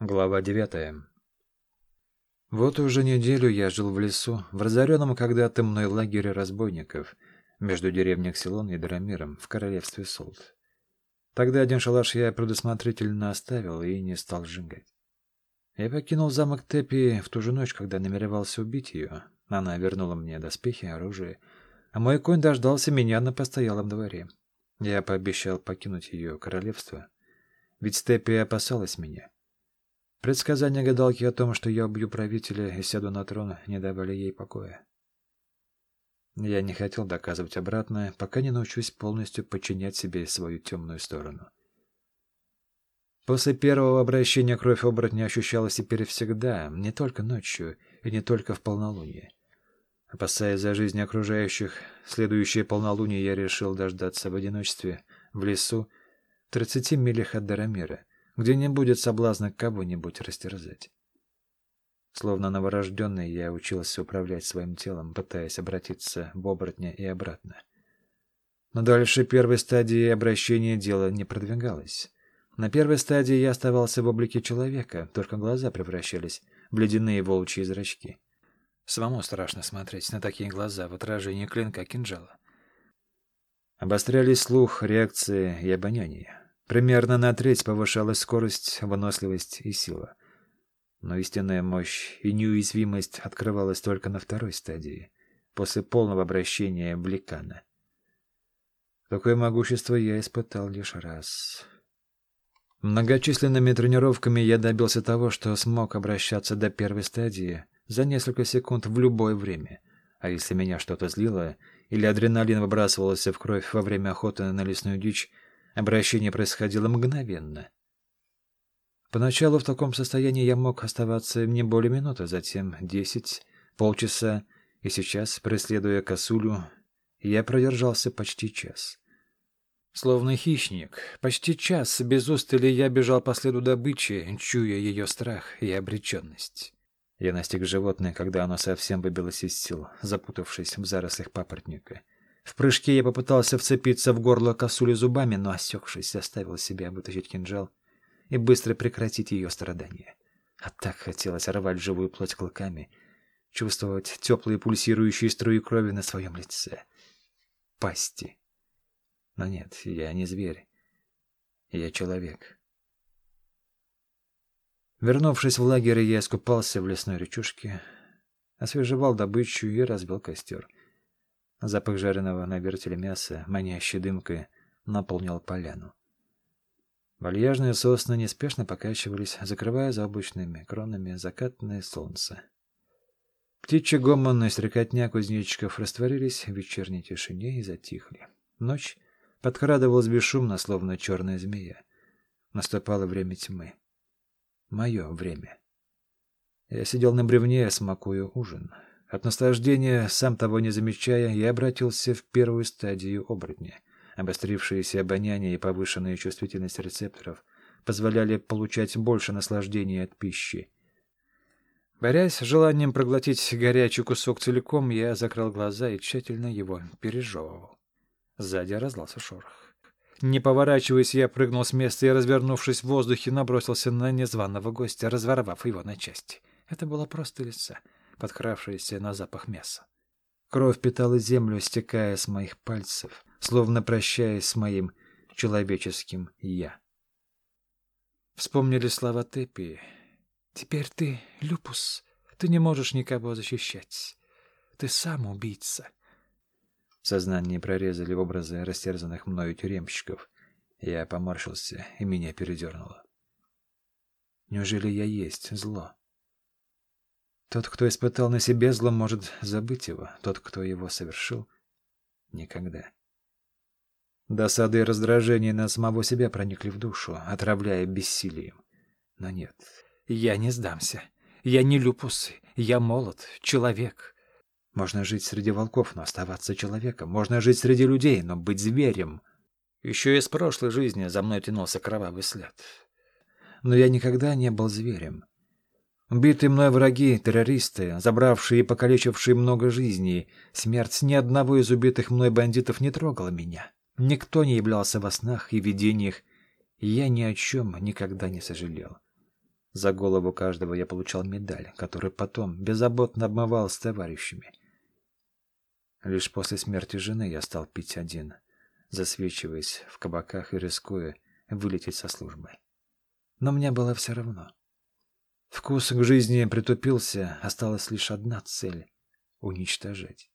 Глава девятая. Вот уже неделю я жил в лесу, в разоренном когда-то мной лагере разбойников, между деревней Ксилон и Дарамиром, в королевстве Солт. Тогда один шалаш я предусмотрительно оставил и не стал сжигать. Я покинул замок Тепи в ту же ночь, когда намеревался убить ее. Она вернула мне доспехи, оружие, а мой конь дождался меня на постоялом дворе. Я пообещал покинуть ее королевство, ведь Степи опасалась меня. Предсказания гадалки о том, что я убью правителя и сяду на трон, не давали ей покоя. Я не хотел доказывать обратное, пока не научусь полностью подчинять себе свою темную сторону. После первого обращения кровь оборотня ощущалась теперь всегда, не только ночью и не только в полнолуние. Опасаясь за жизнь окружающих, следующее полнолуние я решил дождаться в одиночестве, в лесу, в тридцати милях от Дарамира, где не будет соблазна кого-нибудь растерзать. Словно новорожденный, я учился управлять своим телом, пытаясь обратиться в оборотня и обратно. Но дальше первой стадии обращения дело не продвигалось. На первой стадии я оставался в облике человека, только глаза превращались в ледяные волчьи зрачки. Самому страшно смотреть на такие глаза в отражении клинка кинжала. Обострялись слух, реакции и обоняние. Примерно на треть повышалась скорость, выносливость и сила. Но истинная мощь и неуязвимость открывалась только на второй стадии, после полного обращения в ликана. Такое могущество я испытал лишь раз. Многочисленными тренировками я добился того, что смог обращаться до первой стадии за несколько секунд в любое время. А если меня что-то злило, или адреналин выбрасывался в кровь во время охоты на лесную дичь, Обращение происходило мгновенно. Поначалу в таком состоянии я мог оставаться не более минуты, затем десять, полчаса, и сейчас, преследуя косулю, я продержался почти час. Словно хищник, почти час без устали я бежал по следу добычи, чуя ее страх и обреченность. Я настиг животное, когда оно совсем выбилось из сил, запутавшись в зарослях папоротника. В прыжке я попытался вцепиться в горло косули зубами, но, осекшись, заставил себя вытащить кинжал и быстро прекратить ее страдания. А так хотелось рвать живую плоть клыками, чувствовать теплые пульсирующие струи крови на своем лице. Пасти. Но нет, я не зверь. Я человек. Вернувшись в лагерь, я искупался в лесной речушке, освежевал добычу и разбил костер. Запах жареного на вертеле мяса, манящей дымкой, наполнил поляну. Вальяжные сосны неспешно покачивались, закрывая за облачными кронами закатное солнце. Птичьи гомон и стрекотня кузнечиков растворились в вечерней тишине и затихли. Ночь подкрадывалась бесшумно, словно черная змея. Наступало время тьмы. Мое время. Я сидел на бревне, смакуя ужин. От наслаждения, сам того не замечая, я обратился в первую стадию оборотня. Обострившиеся обоняние и повышенная чувствительность рецепторов позволяли получать больше наслаждения от пищи. Борясь с желанием проглотить горячий кусок целиком, я закрыл глаза и тщательно его пережевывал. Сзади раздался шорох. Не поворачиваясь, я прыгнул с места и, развернувшись в воздухе, набросился на незваного гостя, разворовав его на части. Это было просто лица подкравшаяся на запах мяса. Кровь питала землю, стекая с моих пальцев, словно прощаясь с моим человеческим «я». Вспомнили слова Тепи. «Теперь ты, Люпус, ты не можешь никого защищать. Ты сам убийца». В сознании прорезали образы растерзанных мною тюремщиков. Я поморщился, и меня передернуло. Неужели я есть зло? Тот, кто испытал на себе зло, может забыть его. Тот, кто его совершил — никогда. Досады и раздражение на самого себя проникли в душу, отравляя бессилием. Но нет, я не сдамся. Я не люпус, я молод, человек. Можно жить среди волков, но оставаться человеком. Можно жить среди людей, но быть зверем. Еще из прошлой жизни за мной тянулся кровавый след. Но я никогда не был зверем. Убитые мной враги, террористы, забравшие и покалечившие много жизней, смерть ни одного из убитых мной бандитов не трогала меня. Никто не являлся во снах и видениях, и я ни о чем никогда не сожалел. За голову каждого я получал медаль, которую потом беззаботно обмывал с товарищами. Лишь после смерти жены я стал пить один, засвечиваясь в кабаках и рискуя вылететь со службы. Но мне было все равно. Вкус к жизни притупился, осталась лишь одна цель — уничтожать.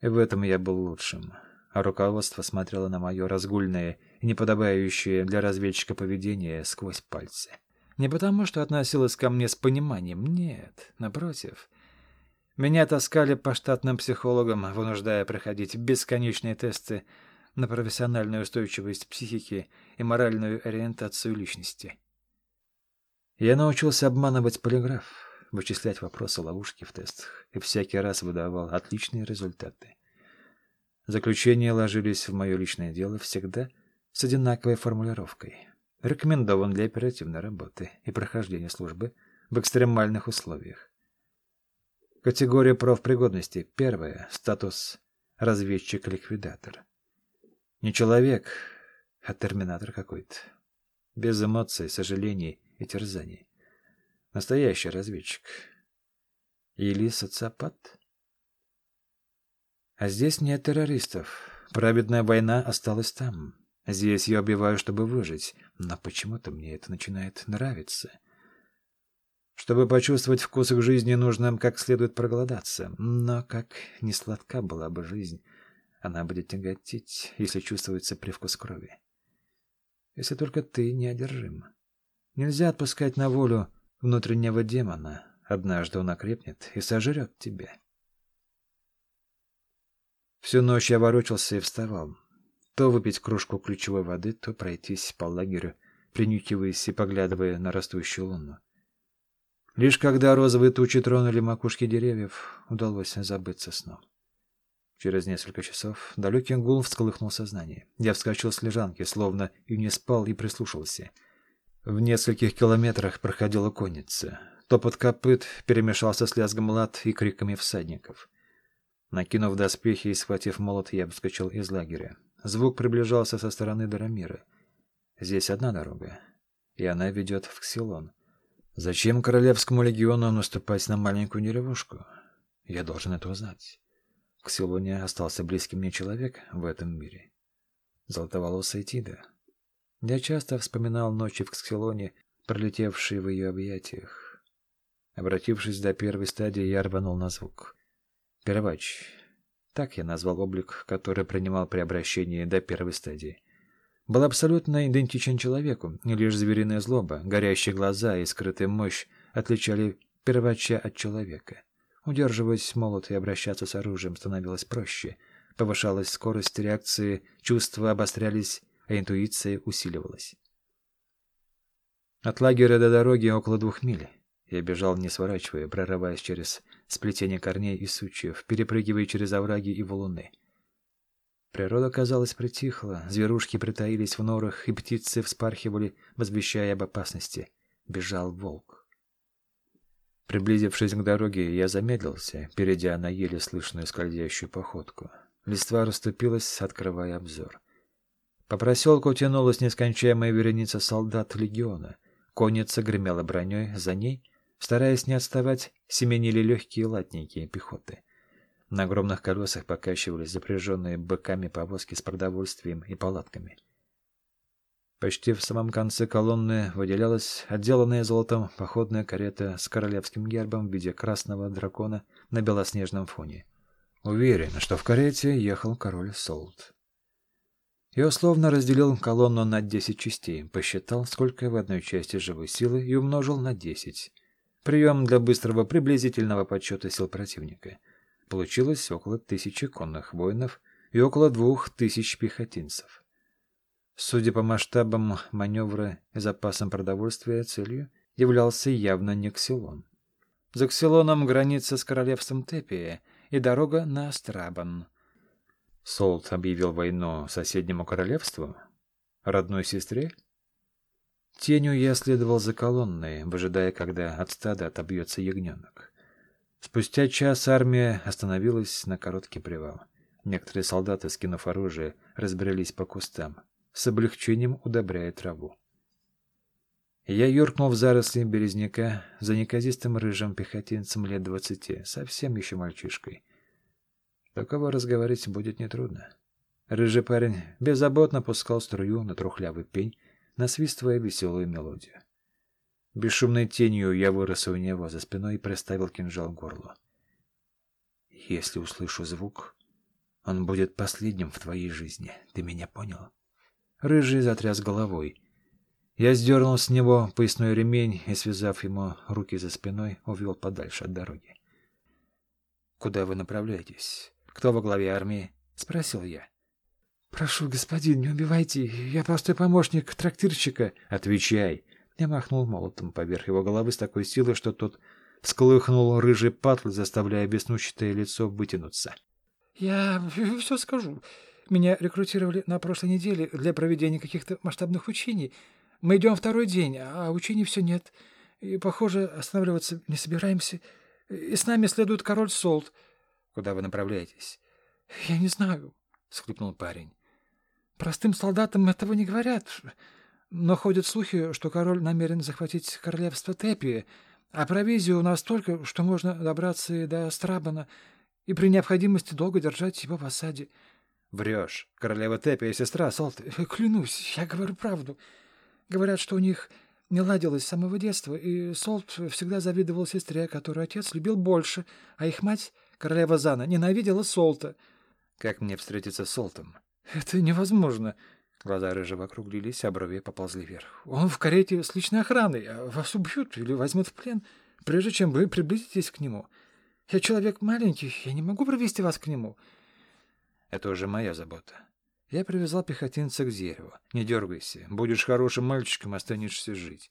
И в этом я был лучшим. А руководство смотрело на мое разгульное и неподобающее для разведчика поведение сквозь пальцы. Не потому, что относилось ко мне с пониманием, нет, напротив. Меня таскали по штатным психологам, вынуждая проходить бесконечные тесты на профессиональную устойчивость психики и моральную ориентацию личности. Я научился обманывать полиграф, вычислять вопросы-ловушки в тестах и всякий раз выдавал отличные результаты. Заключения ложились в мое личное дело всегда с одинаковой формулировкой. Рекомендован для оперативной работы и прохождения службы в экстремальных условиях. Категория профпригодности. Первая. Статус разведчик-ликвидатор. Не человек, а терминатор какой-то. Без эмоций, сожалений и терзаний. Настоящий разведчик. Или социопат? А здесь нет террористов. Праведная война осталась там. Здесь я убиваю, чтобы выжить. Но почему-то мне это начинает нравиться. Чтобы почувствовать вкус к жизни, нужно как следует проголодаться. Но как не сладка была бы жизнь, она будет тяготить, если чувствуется привкус крови. Если только ты неодержим. Нельзя отпускать на волю внутреннего демона. Однажды он окрепнет и сожрет тебя. Всю ночь я ворочался и вставал. То выпить кружку ключевой воды, то пройтись по лагерю, принюхиваясь и поглядывая на растущую луну. Лишь когда розовые тучи тронули макушки деревьев, удалось забыться сном. Через несколько часов далекий гул всколыхнул сознание. Я вскочил с лежанки, словно и не спал, и прислушался. В нескольких километрах проходила конница. Топот копыт перемешался с лязгом лад и криками всадников. Накинув доспехи и схватив молот, я выскочил из лагеря. Звук приближался со стороны Дарамира. Здесь одна дорога, и она ведет в Ксилон. Зачем Королевскому легиону наступать на маленькую деревушку? Я должен это узнать. В Ксилоне остался близкий мне человек в этом мире. Золотоволосая Тида. Я часто вспоминал ночи в Ксилоне, пролетевшие в ее объятиях. Обратившись до первой стадии, я рванул на звук. Первач. Так я назвал облик, который принимал при обращении до первой стадии. Был абсолютно идентичен человеку, лишь звериная злоба, горящие глаза и скрытая мощь отличали первача от человека. Удерживать молот и обращаться с оружием становилось проще. Повышалась скорость реакции, чувства обострялись, а интуиция усиливалась. От лагеря до дороги около двух миль. Я бежал, не сворачивая, прорываясь через сплетение корней и сучьев, перепрыгивая через овраги и валуны. Природа, казалось, притихла, зверушки притаились в норах, и птицы вспархивали, возвещая об опасности. Бежал волк. Приблизившись к дороге, я замедлился, перейдя на еле слышную скользящую походку. Листва расступилась, открывая обзор. По проселку тянулась нескончаемая вереница солдат легиона. Конница гремела броней, за ней — Стараясь не отставать, семенили легкие латники пехоты. На огромных колесах покачивались запряженные быками повозки с продовольствием и палатками. Почти в самом конце колонны выделялась отделанная золотом походная карета с королевским гербом в виде красного дракона на белоснежном фоне. Уверен, что в карете ехал король Солт. Я условно разделил колонну на десять частей, посчитал, сколько в одной части живой силы, и умножил на десять. Прием для быстрого приблизительного подсчета сил противника. Получилось около тысячи конных воинов и около двух тысяч пехотинцев. Судя по масштабам маневра и запасам продовольствия, целью являлся явно не Ксилон. За Ксилоном граница с королевством Тепия и дорога на Астрабан. Солт объявил войну соседнему королевству? Родной сестре? Тенью я следовал за колонной, выжидая, когда от стада отобьется ягненок. Спустя час армия остановилась на короткий привал. Некоторые солдаты, скинув оружие, разбрелись по кустам, с облегчением удобряя траву. Я юркнул в заросли березняка за неказистым рыжим пехотинцем лет двадцати, совсем еще мальчишкой. Такого разговорить будет нетрудно. Рыжий парень беззаботно пускал струю на трухлявый пень, насвистывая веселую мелодию. Бесшумной тенью я вырос у него за спиной и приставил кинжал к горлу. Если услышу звук, он будет последним в твоей жизни. Ты меня понял? Рыжий затряс головой. Я сдернул с него поясной ремень и, связав ему руки за спиной, увел подальше от дороги. — Куда вы направляетесь? Кто во главе армии? — спросил я. — Прошу, господин, не убивайте. Я простой помощник трактирщика. — Отвечай. Я махнул молотом поверх его головы с такой силой, что тот всколыхнул рыжий патлы, заставляя беснучатое лицо вытянуться. — Я все скажу. Меня рекрутировали на прошлой неделе для проведения каких-то масштабных учений — мы идем второй день, а учений все нет. И, похоже, останавливаться не собираемся. И с нами следует король Солт. Куда вы направляетесь? — Я не знаю, — схлипнул парень. — Простым солдатам этого не говорят. Но ходят слухи, что король намерен захватить королевство Тепи, а провизию у нас столько, что можно добраться и до Страбана, и при необходимости долго держать его в осаде. — Врешь. Королева Тепи и сестра Солт. — Клянусь, я говорю правду. — Говорят, что у них не ладилось с самого детства, и Солт всегда завидовал сестре, которую отец любил больше, а их мать, королева Зана, ненавидела Солта. Как мне встретиться с Солтом? Это невозможно. Глаза рыжего округлились, а брови поползли вверх. Он в карете с личной охраной, а вас убьют или возьмут в плен, прежде чем вы приблизитесь к нему. Я человек маленький, я не могу провести вас к нему. Это уже моя забота. Я привязал пехотинца к дереву. Не дергайся. Будешь хорошим мальчиком, останешься жить.